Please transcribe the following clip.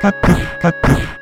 カックカック。